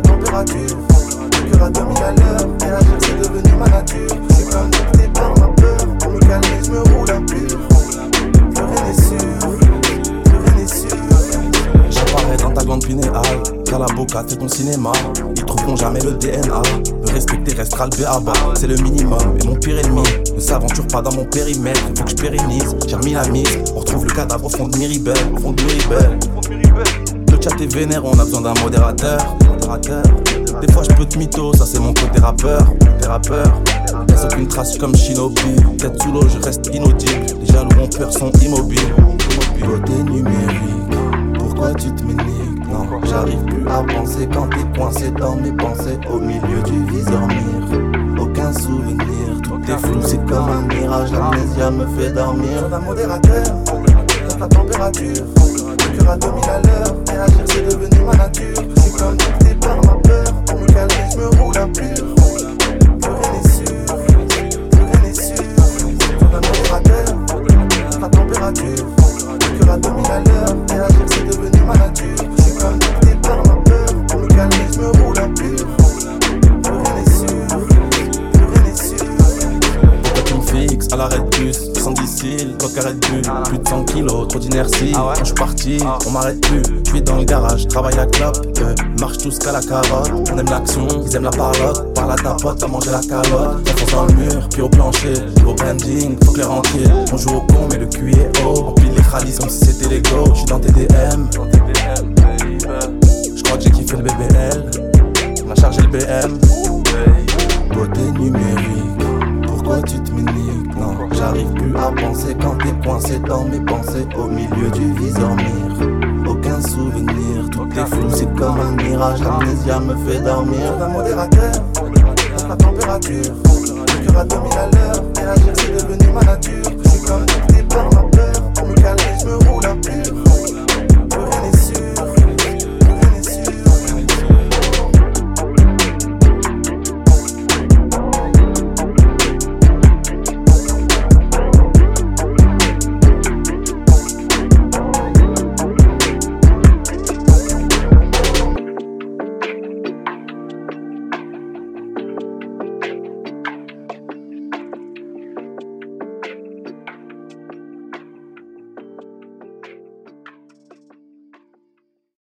température. Le cœur à 2000 à l'heure, réagir c'est devenu ma nature. C'est comme dicté par ma peur. Pour me calmer, je me roule un pur. Plus rien n'est sûr, plus rien n'est sûr. J'apparais dans ta glande pinéale, car la boca c'est ton cinéma. Ils trouveront jamais le DNA. Respecter restera le BABA, c'est le minimum. Et mon pire ennemi ne s'aventure pas dans mon périmètre. Il faut que je pérennise, j'ai remis la mise. On retrouve le cadavre au fond de Miribel, au fond de Miribel. Chat est vénère, on a besoin d'un modérateur. Des fois je peux te mytho, ça c'est mon côté rappeur. Rappeur. Laisse aucune trace comme Shinobi. Tête sous l'eau, je reste inaudible. Les jaloux ont peur, sont immobiles. Immobile. Côté numérique, pourquoi tu te méniques? Non, j'arrive plus à penser quand t'es coincé dans mes pensées au milieu du viseur mire. Aucun souvenir, tout est flou, c'est comme un mirage. L'amnésia me fait dormir. D'un modérateur, dans la température. Le cœur à 2000 à l'heure, réagir c'est devenu ma nature. C'est comme dicté par ma peur. Pour me calmer, je me roule un pur. Plus rien n'est sûr, plus rien n'est sûr. D'un modérateur, dans la température. Le cœur à 2000 à l'heure, réagir c'est devenu ma nature. C'est comme dicté par ma peur. Pour me calmer, je me roule un pur. Plus rien n'est sûr, plus rien n'est sûr. Pourquoi tu à l'arrêt de bus 110 cils, bloc arrêt de but Plus de 100 kilos, trop d'inertie. Quand je suis parti, on m'arrête plus. Je suis dans le garage, travaille à clope euh, Marche tous qu'à la carotte. On aime l'action, ils aiment la parlotte. Parle à ta pote, t'as mangé la calotte. J'enfonce dans le mur, puis au plancher. Au branding, faut que les rentiers. On joue au con mais le QI est haut. Empile les khadis comme si c'était Lego. Je suis dans TDM Je coincé dans mes pensées au milieu du viseur mire. Aucun souvenir, tout est flou, c'est comme un mirage. L'amnésia me fait dormir. D'un modérateur, la température. Le cœur